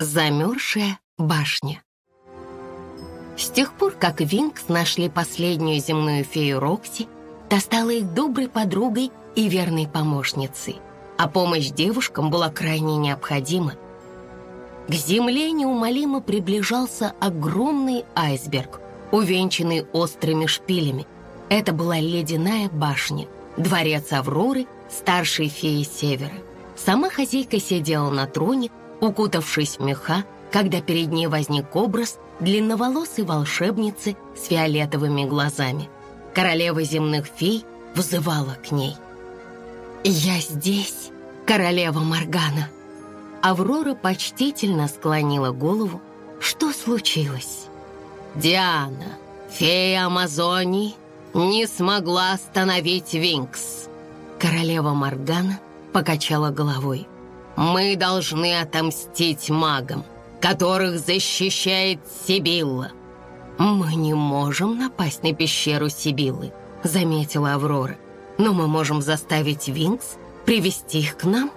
Замерзшая башня. С тех пор, как Винкс нашли последнюю земную фею Рокси, та стала их доброй подругой и верной помощницей, а помощь девушкам была крайне необходима. К земле неумолимо приближался огромный айсберг, увенчанный острыми шпилями. Это была ледяная башня, дворец Авроры, старшей феи Севера. Сама хозяйка сидела на троне, укутавшись в меха, когда перед ней возник образ длинноволосой волшебницы с фиолетовыми глазами. Королева земных фей взывала к ней. «Я здесь, королева Моргана!» Аврора почтительно склонила голову. Что случилось? «Диана, фея Амазонии, не смогла остановить Винкс!» Королева Моргана покачала головой. Мы должны отомстить магам, которых защищает Сибилла. Мы не можем напасть на пещеру Сибиллы, заметила Аврора. Но мы можем заставить Винкс привести их к нам.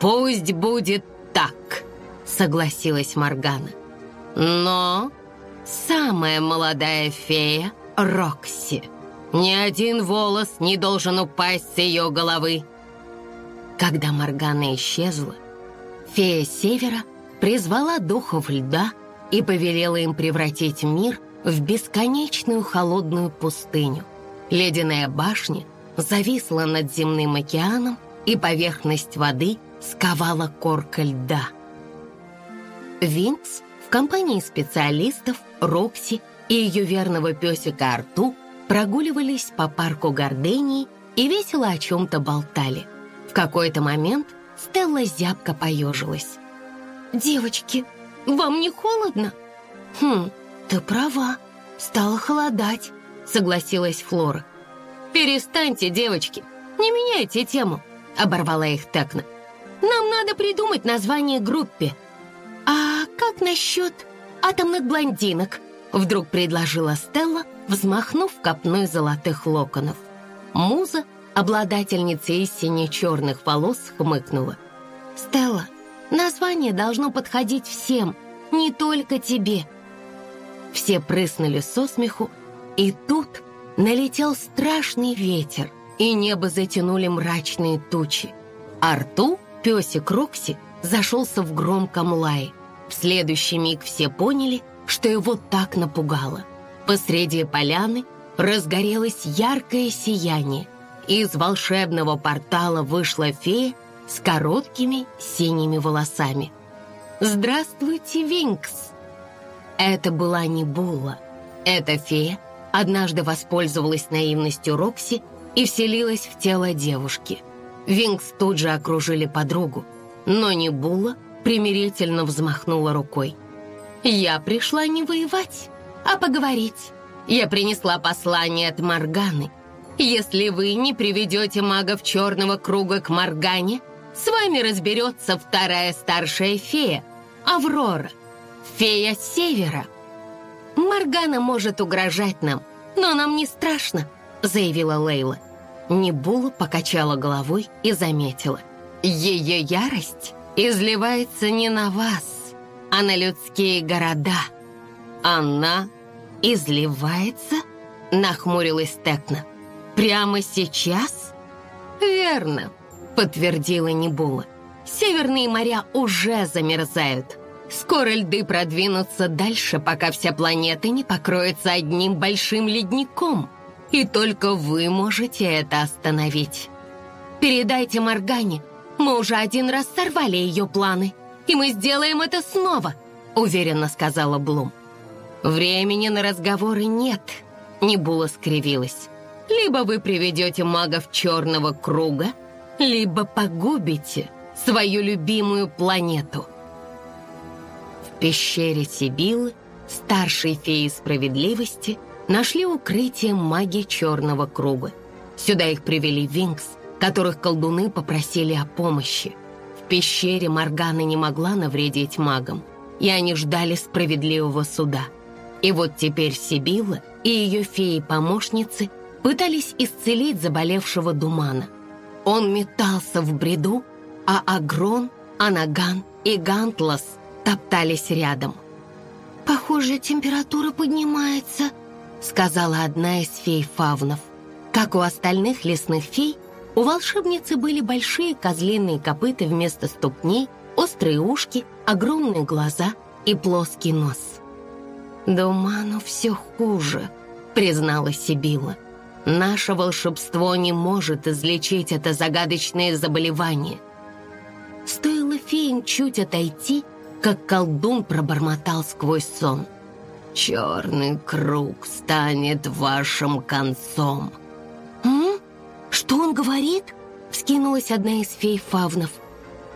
Пусть будет так, согласилась Моргана. Но самая молодая фея Рокси. Ни один волос не должен упасть с ее головы. Когда Моргана исчезла, фея Севера призвала духов льда и повелела им превратить мир в бесконечную холодную пустыню. Ледяная башня зависла над земным океаном, и поверхность воды сковала корка льда. Винкс в компании специалистов Рокси и ее верного песика Арту прогуливались по парку Гордении и весело о чем-то болтали – в какой-то момент Стелла зябко поежилась. «Девочки, вам не холодно?» «Хм, ты права, стало холодать», — согласилась Флора. «Перестаньте, девочки, не меняйте тему», — оборвала их Текна. «Нам надо придумать название группе». «А как насчет атомных блондинок?» — вдруг предложила Стелла, взмахнув копной золотых локонов. Муза Обладательница истине черных волос хмыкнула. «Стелла, название должно подходить всем, не только тебе». Все прыснули со смеху, и тут налетел страшный ветер, и небо затянули мрачные тучи. Арту, песик Рокси, зашелся в громком лае. В следующий миг все поняли, что его так напугало. Посреди поляны разгорелось яркое сияние — из волшебного портала вышла фея с короткими синими волосами. «Здравствуйте, Винкс!» Это была не Була. Эта фея однажды воспользовалась наивностью Рокси и вселилась в тело девушки. Винкс тут же окружили подругу, но не Була примирительно взмахнула рукой. «Я пришла не воевать, а поговорить. Я принесла послание от Морганы, если вы не приведете магов черного круга к Моргане, с вами разберется вторая старшая фея, Аврора, фея Севера. Моргана может угрожать нам, но нам не страшно, заявила Лейла. Небула покачала головой и заметила. Ее ярость изливается не на вас, а на людские города. Она изливается? Нахмурилась Текна. «Прямо сейчас?» «Верно», — подтвердила Небула. «Северные моря уже замерзают. Скоро льды продвинутся дальше, пока вся планета не покроется одним большим ледником. И только вы можете это остановить. Передайте Моргане, мы уже один раз сорвали ее планы, и мы сделаем это снова», — уверенно сказала Блум. «Времени на разговоры нет», — Небула скривилась. Либо вы приведете магов черного круга, либо погубите свою любимую планету. В пещере Сибилы старшей феи справедливости нашли укрытие маги черного круга. Сюда их привели Винкс, которых колдуны попросили о помощи. В пещере Моргана не могла навредить магам, и они ждали справедливого суда. И вот теперь Сибилла и ее феи-помощницы пытались исцелить заболевшего Думана. Он метался в бреду, а Агрон, Анаган и Гантлас топтались рядом. «Похоже, температура поднимается», — сказала одна из фей-фавнов. Как у остальных лесных фей, у волшебницы были большие козлиные копыта вместо ступней, острые ушки, огромные глаза и плоский нос. «Думану все хуже», — признала Сибила. «Наше волшебство не может излечить это загадочное заболевание». Стоило феям чуть отойти, как колдун пробормотал сквозь сон. «Черный круг станет вашим концом». «М? Что он говорит?» — вскинулась одна из фей Фавнов.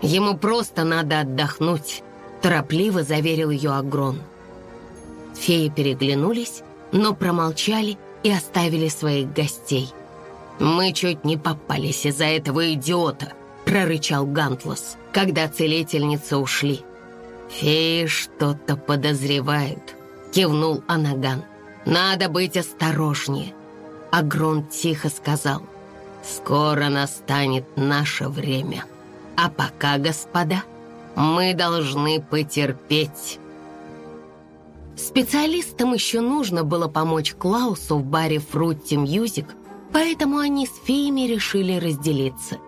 «Ему просто надо отдохнуть», — торопливо заверил ее Агрон. Феи переглянулись, но промолчали и оставили своих гостей. «Мы чуть не попались из-за этого идиота», — прорычал Гантлос, когда целительницы ушли. «Феи что-то подозревают», — кивнул Анаган. «Надо быть осторожнее». Агрон тихо сказал, «Скоро настанет наше время. А пока, господа, мы должны потерпеть». Специалистам еще нужно было помочь Клаусу в баре «Frutti Music», поэтому они с феями решили разделиться.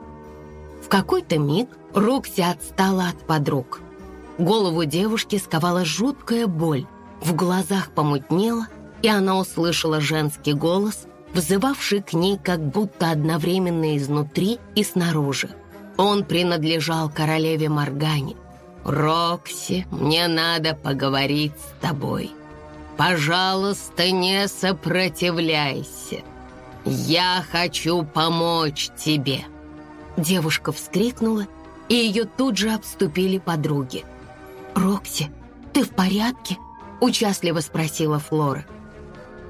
В какой-то миг Рокси отстала от подруг. Голову девушки сковала жуткая боль, в глазах помутнело, и она услышала женский голос, взывавший к ней как будто одновременно изнутри и снаружи. Он принадлежал королеве Моргане, «Рокси, мне надо поговорить с тобой. Пожалуйста, не сопротивляйся. Я хочу помочь тебе». Девушка вскрикнула, и ее тут же обступили подруги. «Рокси, ты в порядке?» — участливо спросила Флора.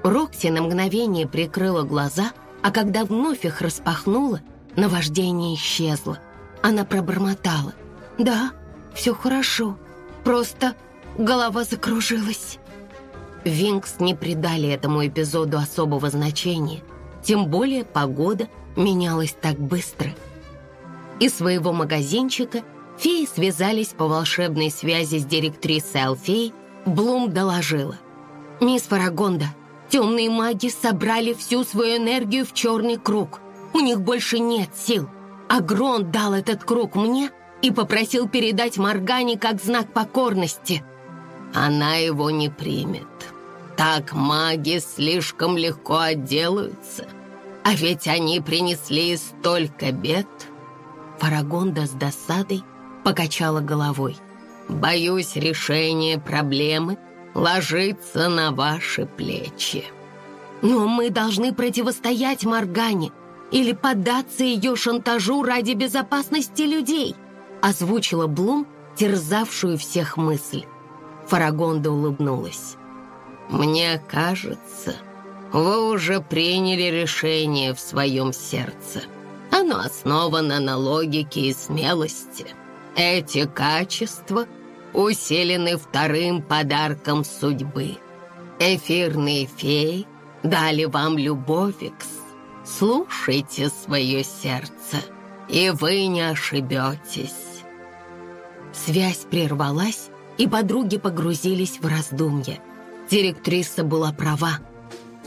Рокси на мгновение прикрыла глаза, а когда вновь их распахнула, наваждение исчезло. Она пробормотала. «Да, все хорошо, просто голова закружилась». Винкс не придали этому эпизоду особого значения, тем более погода менялась так быстро. Из своего магазинчика феи связались по волшебной связи с директрисой Алфей, Блум доложила. «Мисс Фарагонда, темные маги собрали всю свою энергию в черный круг. У них больше нет сил. Агрон дал этот круг мне — и попросил передать Моргане как знак покорности. Она его не примет. Так маги слишком легко отделаются. А ведь они принесли столько бед. Фарагонда с досадой покачала головой. Боюсь, решение проблемы ложится на ваши плечи. Но мы должны противостоять Моргане или поддаться ее шантажу ради безопасности людей озвучила Блум, терзавшую всех мысль. Фарагонда улыбнулась. «Мне кажется, вы уже приняли решение в своем сердце. Оно основано на логике и смелости. Эти качества усилены вторым подарком судьбы. Эфирные феи дали вам любовикс. Слушайте свое сердце, и вы не ошибетесь. Связь прервалась, и подруги погрузились в раздумья. Директриса была права.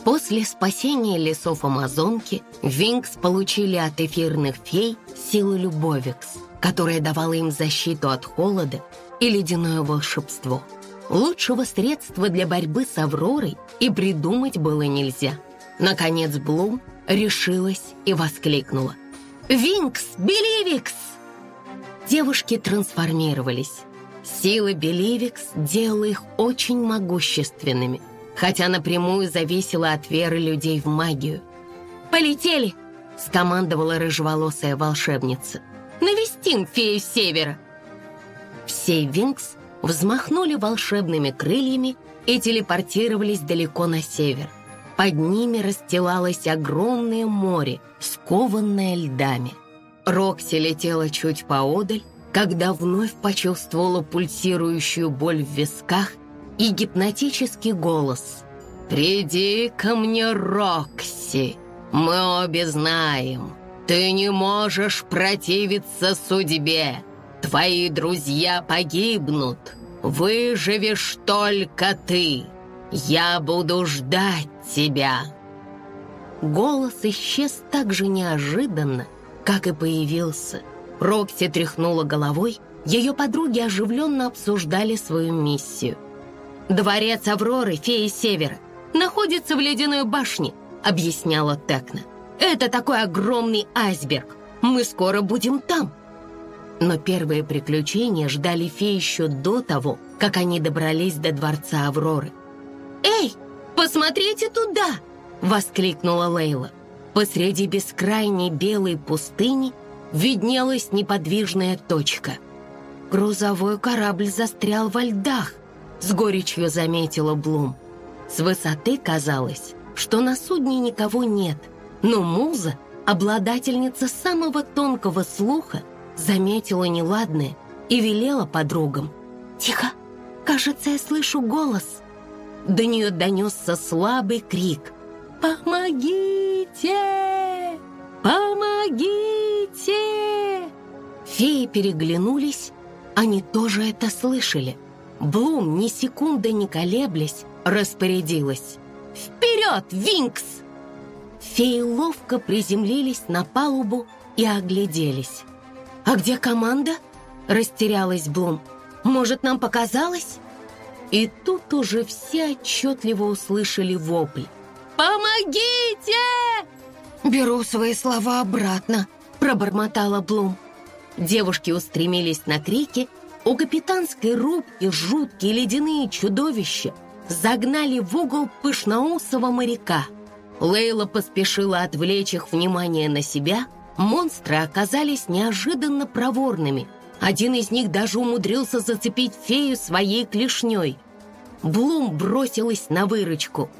После спасения лесов Амазонки Винкс получили от эфирных фей силу Любовикс, которая давала им защиту от холода и ледяное волшебство. Лучшего средства для борьбы с Авророй и придумать было нельзя. Наконец Блум решилась и воскликнула. «Винкс! Беливикс!» Девушки трансформировались. Сила Беливикс делала их очень могущественными, хотя напрямую зависела от веры людей в магию. «Полетели!» — скомандовала рыжеволосая волшебница. «Навестим фею севера!» Все Винкс взмахнули волшебными крыльями и телепортировались далеко на север. Под ними расстилалось огромное море, скованное льдами — Рокси летела чуть поодаль, когда вновь почувствовала пульсирующую боль в висках и гипнотический голос. «Приди ко мне, Рокси! Мы обе знаем, ты не можешь противиться судьбе. Твои друзья погибнут. Выживешь только ты. Я буду ждать тебя». Голос исчез так же неожиданно, как и появился. Рокси тряхнула головой, ее подруги оживленно обсуждали свою миссию. «Дворец Авроры, феи Севера, находится в ледяной башне», — объясняла Текна. «Это такой огромный айсберг. Мы скоро будем там». Но первые приключения ждали феи еще до того, как они добрались до дворца Авроры. «Эй, посмотрите туда!» — воскликнула Лейла. Посреди бескрайней белой пустыни виднелась неподвижная точка. «Грузовой корабль застрял во льдах», — с горечью заметила Блум. С высоты казалось, что на судне никого нет, но Муза, обладательница самого тонкого слуха, заметила неладное и велела подругам. «Тихо! Кажется, я слышу голос!» До нее донесся слабый крик. «Помогите! Помогите!» Феи переглянулись, они тоже это слышали. Блум, ни секунды не колеблясь, распорядилась. «Вперед, Винкс!» Феи ловко приземлились на палубу и огляделись. «А где команда?» – растерялась Блум. «Может, нам показалось?» И тут уже все отчетливо услышали вопль. «Помогите!» «Беру свои слова обратно», – пробормотала Блум. Девушки устремились на крики. У капитанской рубки жуткие ледяные чудовища загнали в угол пышноусого моряка. Лейла поспешила отвлечь их внимание на себя – Монстры оказались неожиданно проворными. Один из них даже умудрился зацепить фею своей клешней. Блум бросилась на выручку.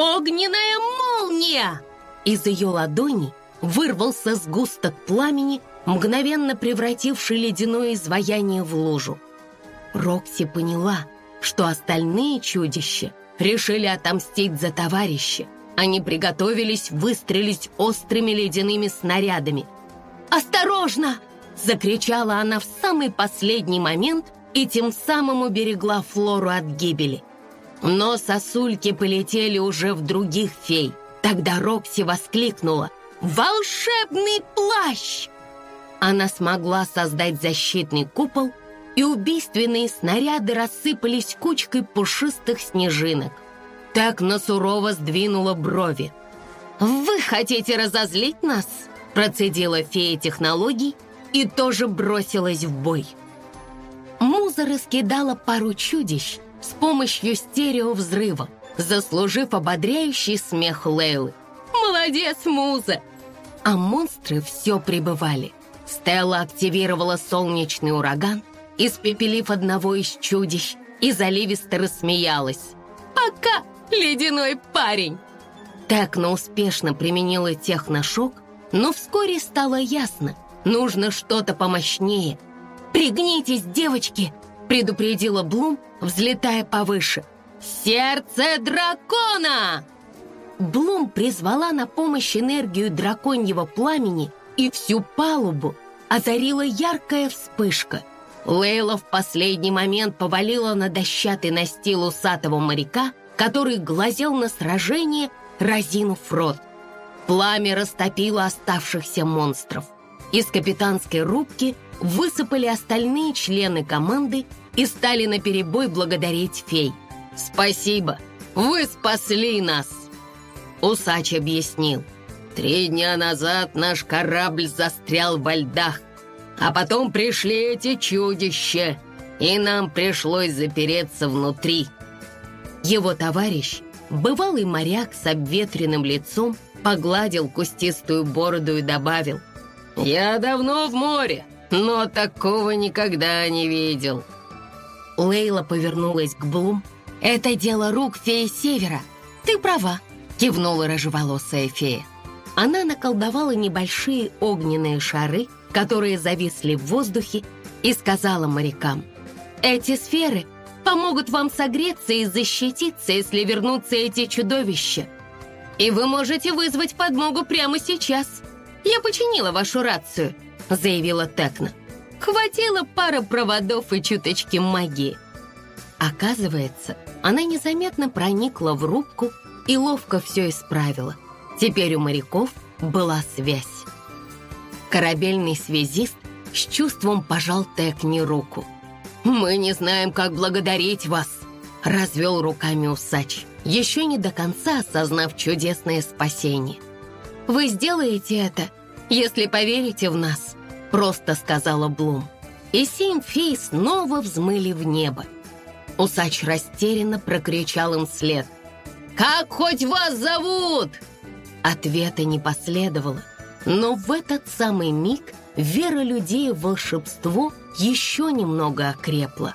«Огненная молния!» Из ее ладони вырвался сгусток пламени, мгновенно превративший ледяное изваяние в лужу. Рокси поняла, что остальные чудища решили отомстить за товарища. Они приготовились выстрелить острыми ледяными снарядами. «Осторожно!» — закричала она в самый последний момент и тем самым уберегла Флору от гибели. Но сосульки полетели уже в других фей. Тогда Рокси воскликнула «Волшебный плащ!» Она смогла создать защитный купол, и убийственные снаряды рассыпались кучкой пушистых снежинок — так сурово сдвинула брови. «Вы хотите разозлить нас?» Процедила фея технологий и тоже бросилась в бой. Муза раскидала пару чудищ с помощью стереовзрыва, заслужив ободряющий смех Лейлы. «Молодец, Муза!» А монстры все прибывали. Стелла активировала солнечный ураган, испепелив одного из чудищ, и заливисто рассмеялась. «Пока, ледяной парень!» Текна успешно применила техношок, но вскоре стало ясно, нужно что-то помощнее. «Пригнитесь, девочки!» — предупредила Блум, взлетая повыше. «Сердце дракона!» Блум призвала на помощь энергию драконьего пламени, и всю палубу озарила яркая вспышка. Лейла в последний момент повалила на дощатый настил усатого моряка, который глазел на сражение, разинув рот. Пламя растопило оставшихся монстров. Из капитанской рубки высыпали остальные члены команды и стали наперебой благодарить фей. «Спасибо, вы спасли нас!» Усач объяснил. «Три дня назад наш корабль застрял во льдах, а потом пришли эти чудища, и нам пришлось запереться внутри». Его товарищ, бывалый моряк с обветренным лицом, погладил кустистую бороду и добавил. «Я давно в море, но такого никогда не видел». Лейла повернулась к Блум. «Это дело рук феи Севера. Ты права», — кивнула рыжеволосая фея. Она наколдовала небольшие огненные шары, которые зависли в воздухе, и сказала морякам. «Эти сферы помогут вам согреться и защититься, если вернутся эти чудовища. И вы можете вызвать подмогу прямо сейчас. Я починила вашу рацию», — заявила Текна. «Хватило пара проводов и чуточки магии». Оказывается, она незаметно проникла в рубку и ловко все исправила. Теперь у моряков была связь. Корабельный связист с чувством пожал Текни руку. «Мы не знаем, как благодарить вас», — развел руками усач, еще не до конца осознав чудесное спасение. «Вы сделаете это, если поверите в нас», — просто сказала Блум. И семь фей снова взмыли в небо. Усач растерянно прокричал им вслед. «Как хоть вас зовут?» Ответа не последовало, но в этот самый миг вера людей в волшебство еще немного окрепла.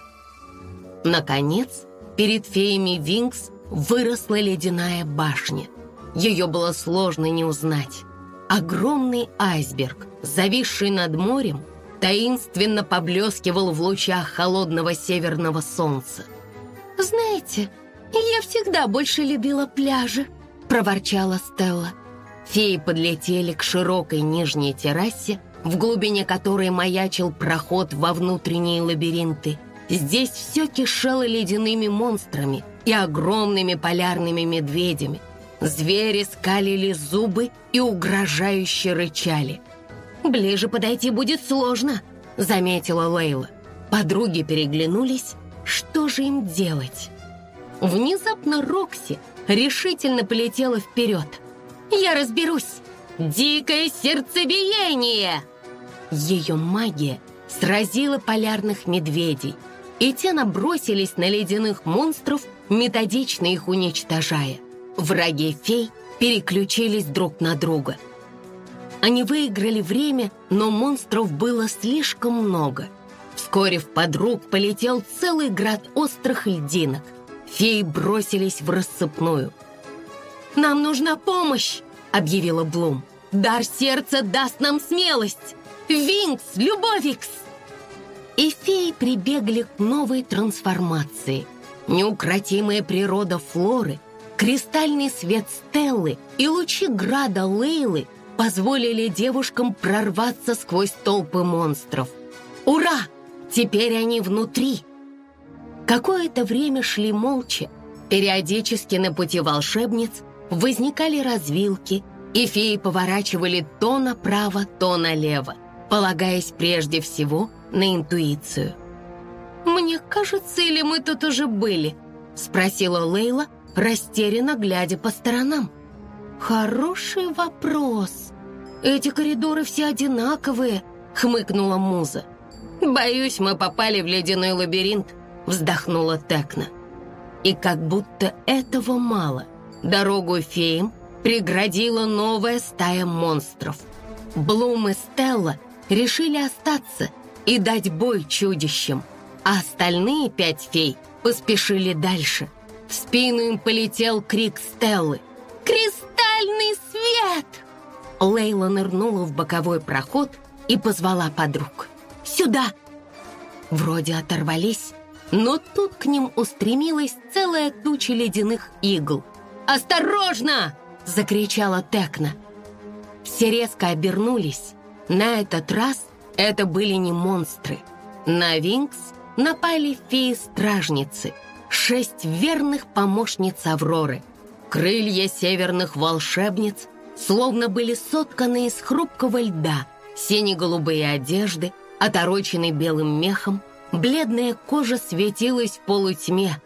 Наконец, перед феями Винкс выросла ледяная башня. Ее было сложно не узнать. Огромный айсберг, зависший над морем, таинственно поблескивал в лучах холодного северного солнца. «Знаете, я всегда больше любила пляжи», — проворчала Стелла. Феи подлетели к широкой нижней террасе, в глубине которой маячил проход во внутренние лабиринты. Здесь все кишело ледяными монстрами и огромными полярными медведями. Звери скалили зубы и угрожающе рычали. «Ближе подойти будет сложно», — заметила Лейла. Подруги переглянулись, что же им делать? Внезапно Рокси решительно полетела вперед. «Я разберусь! Дикое сердцебиение!» Ее магия сразила полярных медведей, и те набросились на ледяных монстров, методично их уничтожая. Враги фей переключились друг на друга. Они выиграли время, но монстров было слишком много. Вскоре в подруг полетел целый град острых льдинок. Феи бросились в рассыпную. «Нам нужна помощь!» — объявила Блум. «Дар сердца даст нам смелость! Винкс, Любовикс!» И феи прибегли к новой трансформации. Неукротимая природа Флоры, кристальный свет Стеллы и лучи града Лейлы позволили девушкам прорваться сквозь толпы монстров. «Ура! Теперь они внутри!» Какое-то время шли молча. Периодически на пути волшебниц возникали развилки, и феи поворачивали то направо, то налево, полагаясь прежде всего на интуицию. «Мне кажется, или мы тут уже были?» — спросила Лейла, растерянно глядя по сторонам. «Хороший вопрос. Эти коридоры все одинаковые», — хмыкнула Муза. «Боюсь, мы попали в ледяной лабиринт», — вздохнула Текна. И как будто этого мало, дорогу феям преградила новая стая монстров. Блум и Стелла решили остаться и дать бой чудищам, а остальные пять фей поспешили дальше. В спину им полетел крик Стеллы. «Кристальный свет!» Лейла нырнула в боковой проход и позвала подруг. «Сюда!» Вроде оторвались, но тут к ним устремилась целая туча ледяных игл. «Осторожно!» — закричала Текна. Все резко обернулись. На этот раз это были не монстры. На Винкс напали феи-стражницы, шесть верных помощниц Авроры. Крылья северных волшебниц словно были сотканы из хрупкого льда, сине-голубые одежды, отороченные белым мехом, Бледная кожа светилась в полутьме.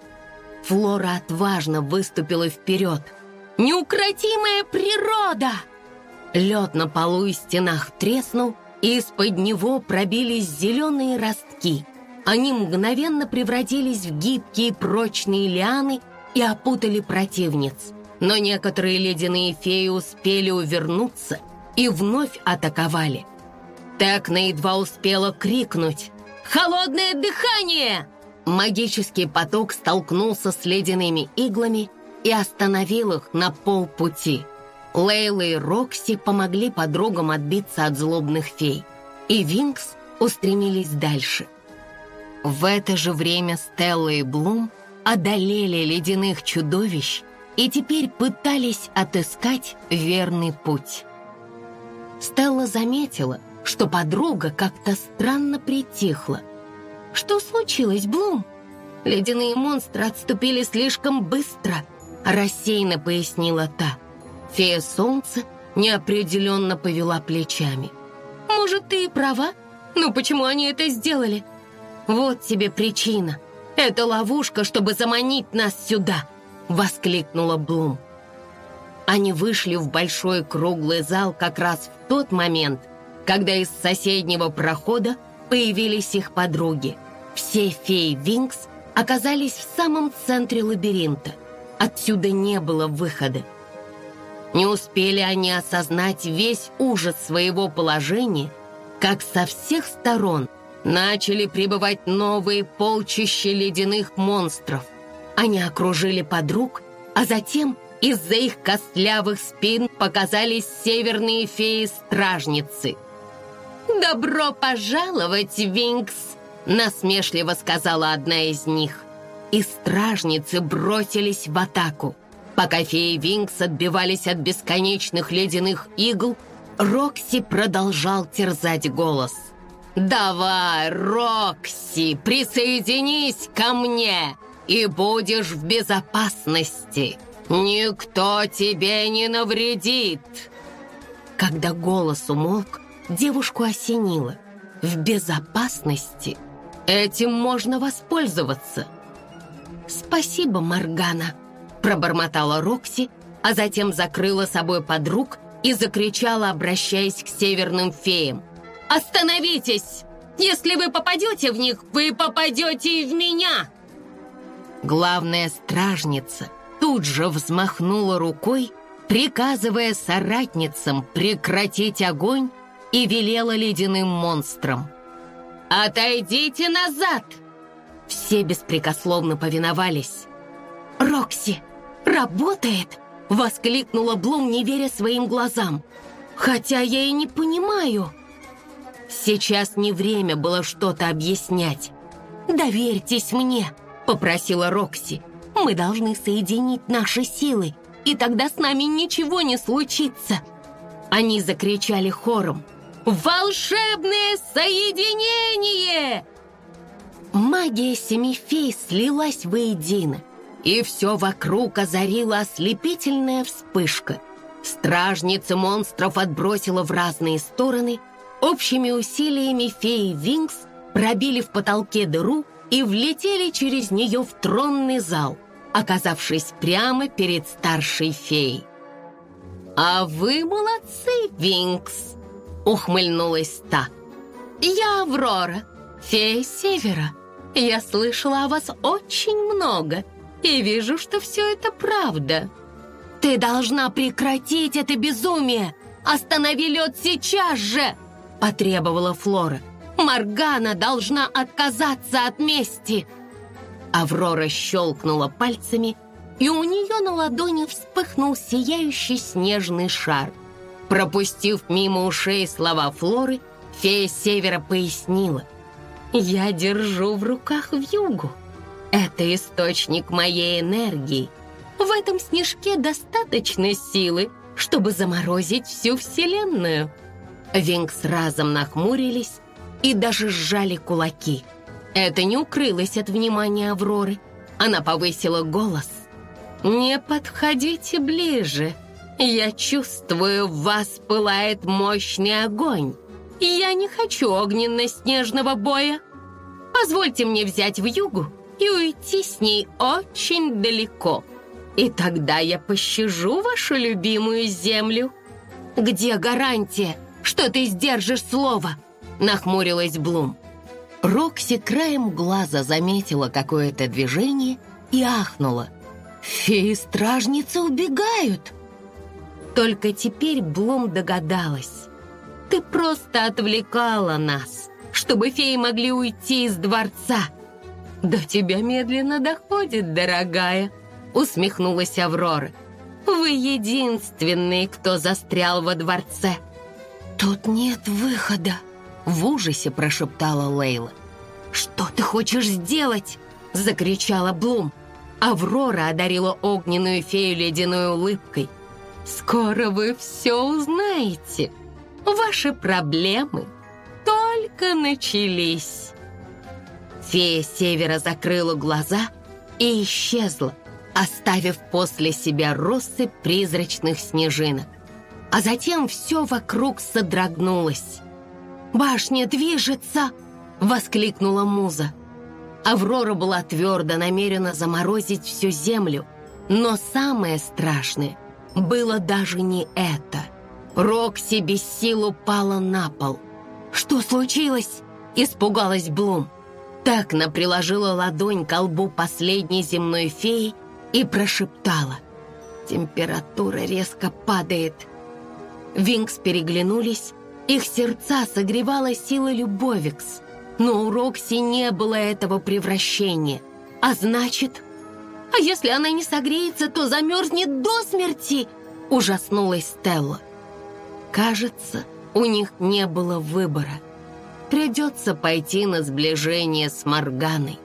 Флора отважно выступила вперед. «Неукротимая природа!» Лед на полу и стенах треснул, и из-под него пробились зеленые ростки. Они мгновенно превратились в гибкие прочные лианы и опутали противниц. Но некоторые ледяные феи успели увернуться и вновь атаковали. Текна едва успела крикнуть Холодное дыхание!» Магический поток столкнулся с ледяными иглами и остановил их на полпути. Лейла и Рокси помогли подругам отбиться от злобных фей, и Винкс устремились дальше. В это же время Стелла и Блум одолели ледяных чудовищ и теперь пытались отыскать верный путь. Стелла заметила, что подруга как-то странно притихла. «Что случилось, Блум?» Ледяные монстры отступили слишком быстро, рассеянно пояснила та. Фея солнца неопределенно повела плечами. Может, ты и права? Но почему они это сделали? Вот тебе причина. Это ловушка, чтобы заманить нас сюда, воскликнула Блум. Они вышли в большой круглый зал как раз в тот момент, когда из соседнего прохода появились их подруги. Все феи Винкс оказались в самом центре лабиринта. Отсюда не было выхода. Не успели они осознать весь ужас своего положения, как со всех сторон начали прибывать новые полчища ледяных монстров. Они окружили подруг, а затем из-за их костлявых спин показались северные феи-стражницы. «Добро пожаловать, Винкс!» насмешливо сказала одна из них. И стражницы бросились в атаку. Пока феи Винкс отбивались от бесконечных ледяных игл, Рокси продолжал терзать голос. «Давай, Рокси, присоединись ко мне, и будешь в безопасности. Никто тебе не навредит!» Когда голос умолк, девушку осенило. «В безопасности?» Этим можно воспользоваться. «Спасибо, Маргана», — пробормотала Рокси, а затем закрыла собой подруг и закричала, обращаясь к северным феям. «Остановитесь! Если вы попадете в них, вы попадете и в меня!» Главная стражница тут же взмахнула рукой, приказывая соратницам прекратить огонь и велела ледяным монстрам. «Отойдите назад!» Все беспрекословно повиновались. «Рокси, работает!» — воскликнула Блум, не веря своим глазам. «Хотя я и не понимаю». Сейчас не время было что-то объяснять. «Доверьтесь мне», — попросила Рокси. «Мы должны соединить наши силы, и тогда с нами ничего не случится». Они закричали хором. Волшебное соединение! Магия семи фей слилась воедино, и все вокруг озарила ослепительная вспышка. Стражницы монстров отбросила в разные стороны, общими усилиями феи Винкс пробили в потолке дыру и влетели через нее в тронный зал, оказавшись прямо перед старшей феей. «А вы молодцы, Винкс!» ухмыльнулась та. «Я Аврора, фея Севера. Я слышала о вас очень много и вижу, что все это правда. Ты должна прекратить это безумие! Останови лед сейчас же!» Потребовала Флора. «Маргана должна отказаться от мести!» Аврора щелкнула пальцами, и у нее на ладони вспыхнул сияющий снежный шар – Пропустив мимо ушей слова Флоры, фея Севера пояснила. «Я держу в руках вьюгу. Это источник моей энергии. В этом снежке достаточно силы, чтобы заморозить всю Вселенную». Винкс разом нахмурились и даже сжали кулаки. Это не укрылось от внимания Авроры. Она повысила голос. «Не подходите ближе», я чувствую, в вас пылает мощный огонь. Я не хочу огненно-снежного боя. Позвольте мне взять в югу и уйти с ней очень далеко. И тогда я пощажу вашу любимую землю. Где гарантия, что ты сдержишь слово? Нахмурилась Блум. Рокси краем глаза заметила какое-то движение и ахнула. «Феи-стражницы убегают!» Только теперь Блум догадалась. Ты просто отвлекала нас, чтобы феи могли уйти из дворца. До тебя медленно доходит, дорогая, усмехнулась Аврора. Вы единственный, кто застрял во дворце. Тут нет выхода, в ужасе прошептала Лейла. «Что ты хочешь сделать?» — закричала Блум. Аврора одарила огненную фею ледяной улыбкой. Скоро вы все узнаете. Ваши проблемы только начались. Фея Севера закрыла глаза и исчезла, оставив после себя россыпь призрачных снежинок. А затем все вокруг содрогнулось. «Башня движется!» — воскликнула Муза. Аврора была твердо намерена заморозить всю землю, но самое страшное было даже не это. Рокси без сил упала на пол. «Что случилось?» — испугалась Блум. Такна приложила ладонь к лбу последней земной феи и прошептала. «Температура резко падает». Винкс переглянулись, их сердца согревала сила Любовикс, но у Рокси не было этого превращения. А значит, а если она не согреется, то замерзнет до смерти, ужаснулась Стелла. Кажется, у них не было выбора. Придется пойти на сближение с Морганой.